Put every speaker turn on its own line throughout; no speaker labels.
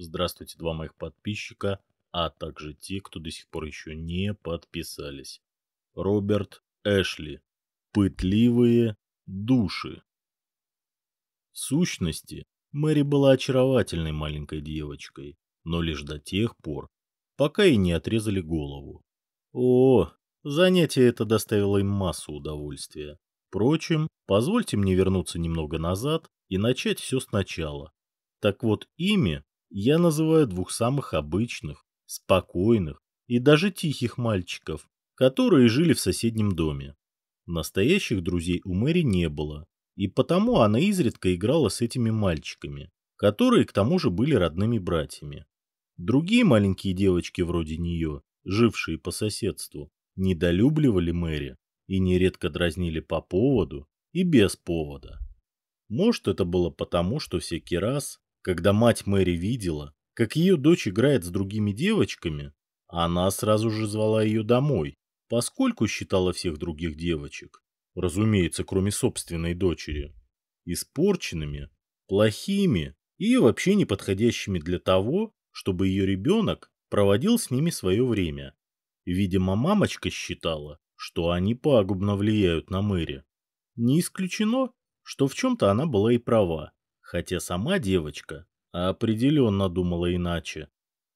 Здравствуйте, два моих подписчика, а также те, кто до сих пор еще не подписались. Роберт Эшли. Пытливые души. В сущности, Мэри была очаровательной маленькой девочкой, но лишь до тех пор, пока ей не отрезали голову. О, занятие это доставило им массу удовольствия. Впрочем, позвольте мне вернуться немного назад и начать все сначала. Так вот, ими я называю двух самых обычных, спокойных и даже тихих мальчиков, которые жили в соседнем доме. Настоящих друзей у Мэри не было, и потому она изредка играла с этими мальчиками, которые к тому же были родными братьями. Другие маленькие девочки вроде нее, жившие по соседству, недолюбливали Мэри и нередко дразнили по поводу и без повода. Может, это было потому, что всякий раз, когда мать Мэри видела, как ее дочь играет с другими девочками, она сразу же звала ее домой, поскольку считала всех других девочек, разумеется, кроме собственной дочери, испорченными, плохими и вообще неподходящими для того, чтобы ее ребенок проводил с ними свое время. Видимо, мамочка считала, что они пагубно влияют на Мэри. Не исключено, что в чем-то она была и права, хотя сама девочка определенно думала иначе.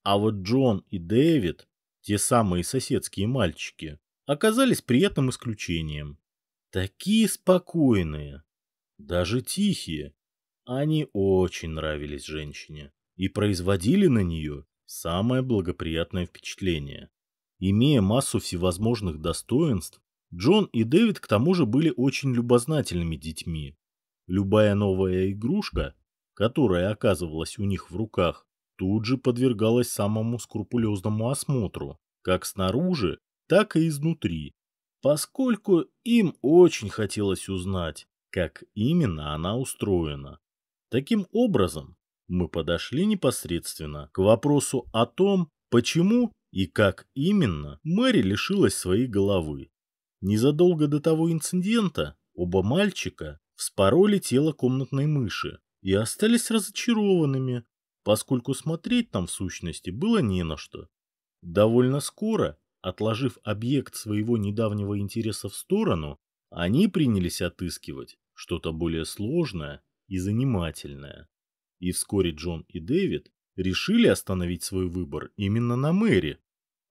А вот Джон и Дэвид, те самые соседские мальчики, оказались приятным исключением. Такие спокойные, даже тихие. Они очень нравились женщине и производили на нее самое благоприятное впечатление. Имея массу всевозможных достоинств, Джон и Дэвид к тому же были очень любознательными детьми. Любая новая игрушка, которая оказывалась у них в руках, тут же подвергалась самому скрупулезному осмотру, как снаружи, так и изнутри, поскольку им очень хотелось узнать, как именно она устроена. Таким образом, мы подошли непосредственно к вопросу о том, почему и как именно Мэри лишилась своей головы. Незадолго до того инцидента оба мальчика вспороли тело комнатной мыши и остались разочарованными, поскольку смотреть там в сущности было не на что. Довольно скоро, отложив объект своего недавнего интереса в сторону, они принялись отыскивать что-то более сложное и занимательное. И вскоре Джон и Дэвид решили остановить свой выбор именно на Мэри.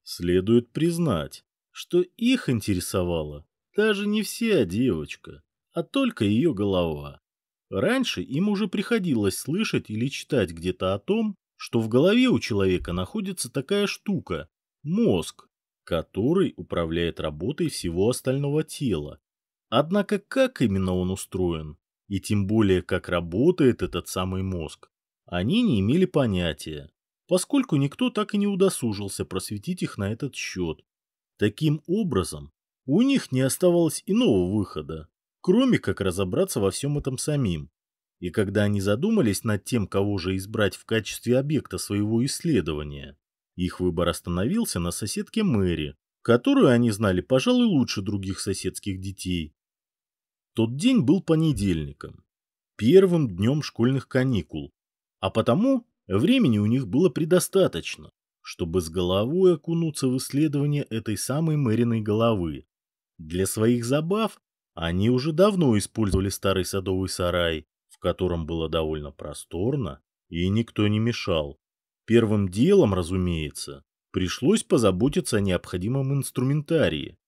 Следует признать, что их интересовала даже не вся девочка, а только ее голова. Раньше им уже приходилось слышать или читать где-то о том, что в голове у человека находится такая штука – мозг, который управляет работой всего остального тела. Однако как именно он устроен, и тем более как работает этот самый мозг, они не имели понятия, поскольку никто так и не удосужился просветить их на этот счет. Таким образом, у них не оставалось иного выхода, кроме как разобраться во всем этом самим. И когда они задумались над тем, кого же избрать в качестве объекта своего исследования, их выбор остановился на соседке Мэри, которую они знали, пожалуй, лучше других соседских детей. Тот день был понедельником, первым днем школьных каникул, а потому времени у них было предостаточно, чтобы с головой окунуться в исследование этой самой Мэриной головы. Для своих забав они уже давно использовали старый садовый сарай, в котором было довольно просторно, и никто не мешал. Первым делом, разумеется, пришлось позаботиться о необходимом инструментарии.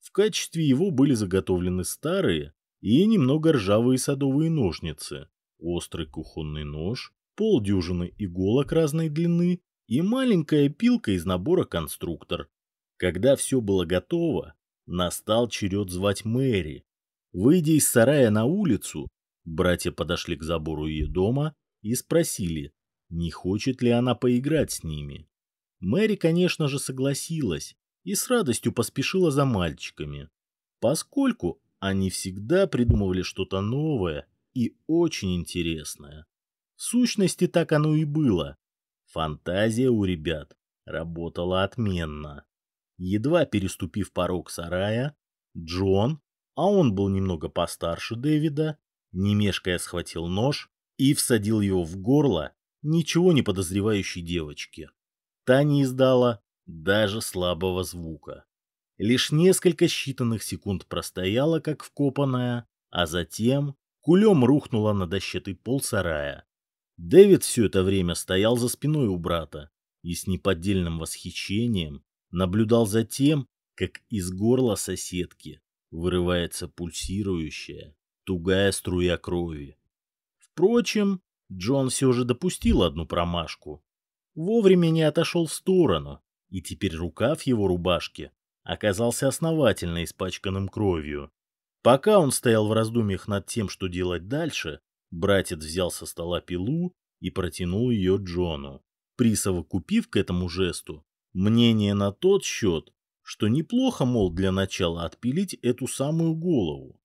В качестве его были заготовлены старые и немного ржавые садовые ножницы, острый кухонный нож, полдюжины иголок разной длины и маленькая пилка из набора конструктор. Когда все было готово, настал черед звать Мэри, Выйдя из сарая на улицу, братья подошли к забору ее дома и спросили, не хочет ли она поиграть с ними. Мэри, конечно же, согласилась и с радостью поспешила за мальчиками, поскольку они всегда придумывали что-то новое и очень интересное. В сущности, так оно и было. Фантазия у ребят работала отменно. Едва переступив порог сарая, Джон, а он был немного постарше Дэвида, не мешкая схватил нож и всадил его в горло ничего не подозревающей девочке. Та не издала даже слабого звука. Лишь несколько считанных секунд простояла, как вкопанная, а затем кулем рухнула на дощатый пол сарая. Дэвид все это время стоял за спиной у брата и с неподдельным восхищением наблюдал за тем, как из горла соседки вырывается пульсирующая, тугая струя крови. Впрочем, Джон все же допустил одну промашку. Вовремя не отошел в сторону, и теперь рукав его рубашки оказался основательно испачканным кровью. Пока он стоял в раздумьях над тем, что делать дальше, братец взял со стола пилу и протянул ее Джону, присовокупив к этому жесту мнение на тот счет, что неплохо, мол, для начала отпилить эту самую голову.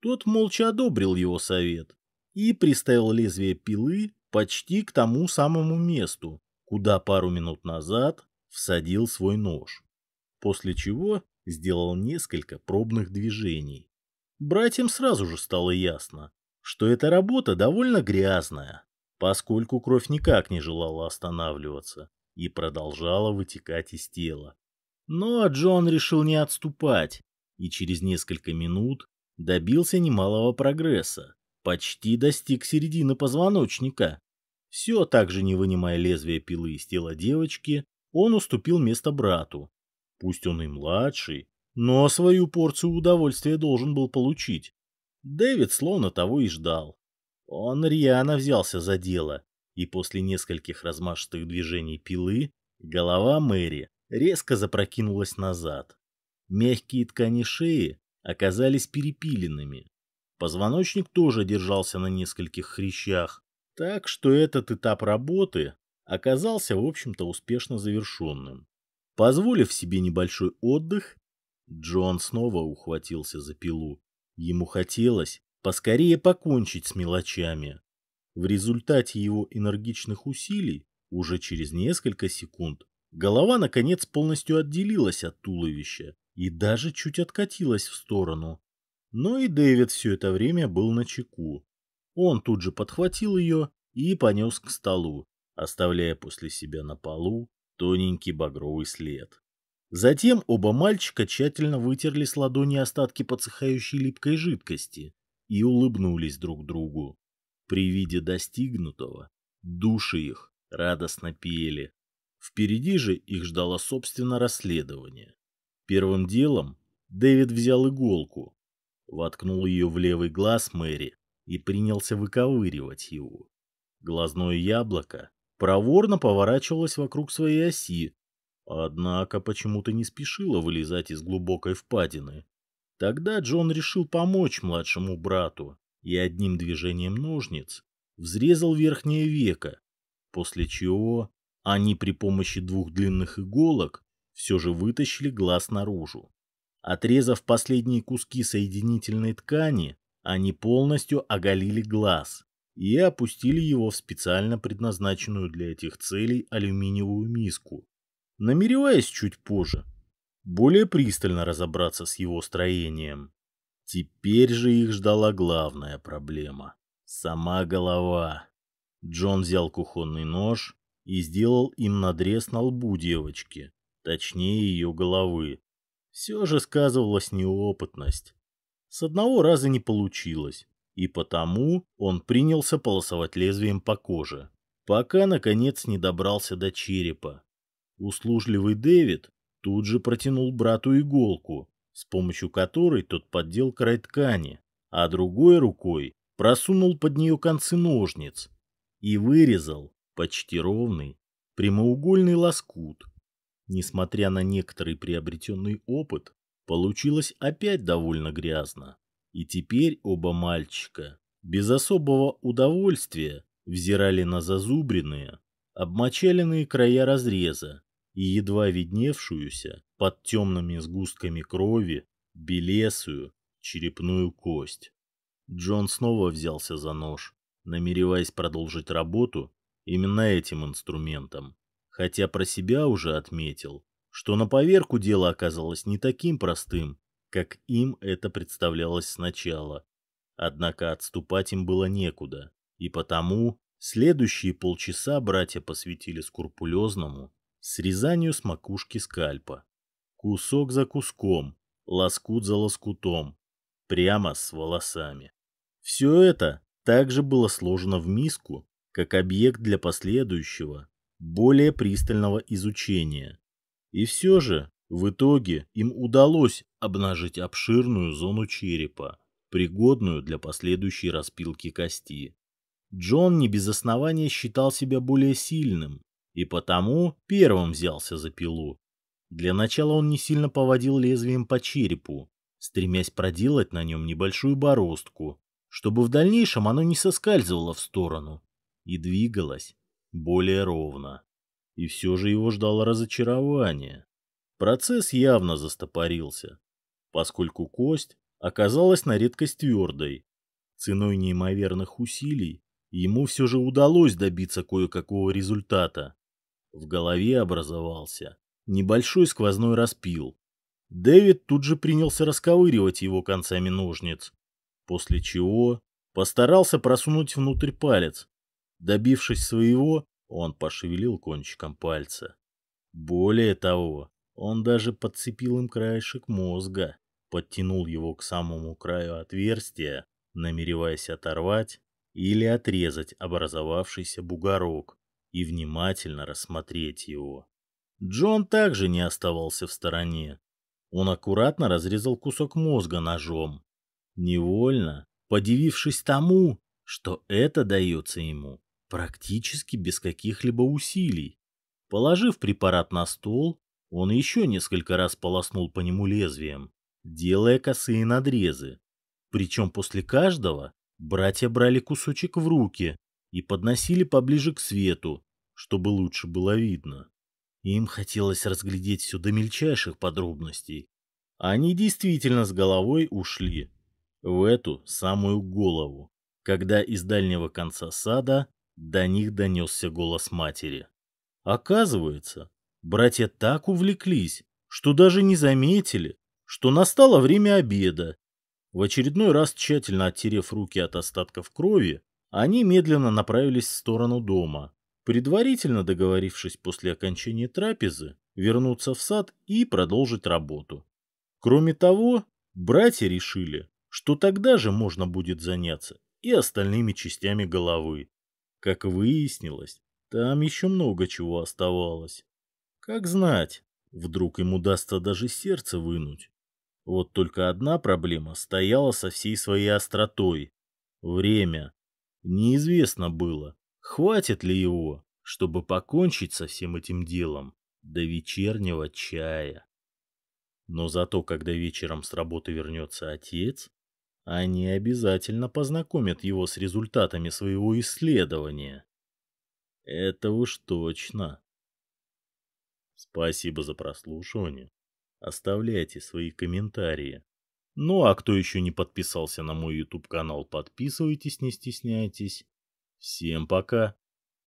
Тот молча одобрил его совет и приставил лезвие пилы почти к тому самому месту, куда пару минут назад всадил свой нож, после чего сделал несколько пробных движений. Братьям сразу же стало ясно, что эта работа довольно грязная, поскольку кровь никак не желала останавливаться и продолжала вытекать из тела. Но Джон решил не отступать и через несколько минут добился немалого прогресса, почти достиг середины позвоночника. Все так же не вынимая лезвия пилы из тела девочки, он уступил место брату. Пусть он и младший, но свою порцию удовольствия должен был получить. Дэвид словно того и ждал. Он рьяно взялся за дело, и после нескольких размашистых движений пилы голова Мэри резко запрокинулась назад. Мягкие ткани шеи оказались перепиленными. Позвоночник тоже держался на нескольких хрящах, так что этот этап работы оказался, в общем-то, успешно завершенным. Позволив себе небольшой отдых, Джон снова ухватился за пилу. Ему хотелось поскорее покончить с мелочами. В результате его энергичных усилий, уже через несколько секунд, голова наконец полностью отделилась от туловища и даже чуть откатилась в сторону. Но и Дэвид все это время был на чеку. Он тут же подхватил ее и понес к столу, оставляя после себя на полу тоненький багровый след. Затем оба мальчика тщательно вытерли с ладони остатки подсыхающей липкой жидкости и улыбнулись друг другу. При виде достигнутого души их радостно пели. Впереди же их ждало собственно расследование. Первым делом Дэвид взял иголку, воткнул ее в левый глаз Мэри и принялся выковыривать его. Глазное яблоко проворно поворачивалось вокруг своей оси, однако почему-то не спешило вылезать из глубокой впадины. Тогда Джон решил помочь младшему брату и одним движением ножниц взрезал верхнее веко, после чего они при помощи двух длинных иголок все же вытащили глаз наружу. Отрезав последние куски соединительной ткани, они полностью оголили глаз, и опустили его в специально предназначенную для этих целей алюминиевую миску, намереваясь чуть позже более пристально разобраться с его строением. Теперь же их ждала главная проблема – сама голова. Джон взял кухонный нож и сделал им надрез на лбу девочки, точнее ее головы. Все же сказывалась неопытность. С одного раза не получилось, и потому он принялся полосовать лезвием по коже, пока, наконец, не добрался до черепа. Услужливый Дэвид тут же протянул брату иголку, с помощью которой тот поддел край ткани, а другой рукой просунул под нее концы ножниц и вырезал почти ровный прямоугольный лоскут. Несмотря на некоторый приобретенный опыт, получилось опять довольно грязно. И теперь оба мальчика без особого удовольствия взирали на зазубренные, обмочаленные края разреза и едва видневшуюся под темными сгустками крови белесую черепную кость. Джон снова взялся за нож, намереваясь продолжить работу именно этим инструментом, хотя про себя уже отметил, что на поверку дело оказалось не таким простым, как им это представлялось сначала. Однако отступать им было некуда, и потому, Следующие полчаса братья посвятили скрупулезному срезанию с макушки скальпа. Кусок за куском, лоскут за лоскутом, прямо с волосами. Все это также было сложено в миску, как объект для последующего, более пристального изучения. И все же, в итоге, им удалось обнажить обширную зону черепа, пригодную для последующей распилки кости. Джон не без основания считал себя более сильным, и потому первым взялся за пилу. Для начала он не сильно поводил лезвием по черепу, стремясь проделать на нем небольшую бороздку, чтобы в дальнейшем оно не соскальзывало в сторону и двигалось более ровно. И все же его ждало разочарование. Процесс явно застопорился, поскольку кость оказалась на редкость твердой. Ценой неимоверных усилий ему все же удалось добиться кое-какого результата. В голове образовался небольшой сквозной распил. Дэвид тут же принялся расковыривать его концами ножниц, после чего постарался просунуть внутрь палец. Добившись своего, он пошевелил кончиком пальца. Более того, он даже подцепил им краешек мозга, подтянул его к самому краю отверстия, намереваясь оторвать или отрезать образовавшийся бугорок и внимательно рассмотреть его. Джон также не оставался в стороне. Он аккуратно разрезал кусок мозга ножом, невольно подивившись тому, что это дается ему практически без каких-либо усилий. Положив препарат на стол, он еще несколько раз полоснул по нему лезвием, делая косые надрезы. Причем после каждого братья брали кусочек в руки и подносили поближе к свету, чтобы лучше было видно. Им хотелось разглядеть все до мельчайших подробностей. Они действительно с головой ушли в эту самую голову, когда из дальнего конца сада до них донесся голос матери. Оказывается, братья так увлеклись, что даже не заметили, что настало время обеда. В очередной раз, тщательно оттерев руки от остатков крови, они медленно направились в сторону дома, предварительно договорившись после окончания трапезы вернуться в сад и продолжить работу. Кроме того, братья решили, что тогда же можно будет заняться и остальными частями головы. Как выяснилось, там еще много чего оставалось. Как знать, вдруг им удастся даже сердце вынуть. Вот только одна проблема стояла со всей своей остротой. Время. Неизвестно было, хватит ли его, чтобы покончить со всем этим делом до вечернего чая. Но зато, когда вечером с работы вернется отец, они обязательно познакомят его с результатами своего исследования. Это уж точно. Спасибо за прослушивание. Оставляйте свои комментарии. Ну а кто еще не подписался на мой YouTube канал, подписывайтесь, не стесняйтесь. Всем пока.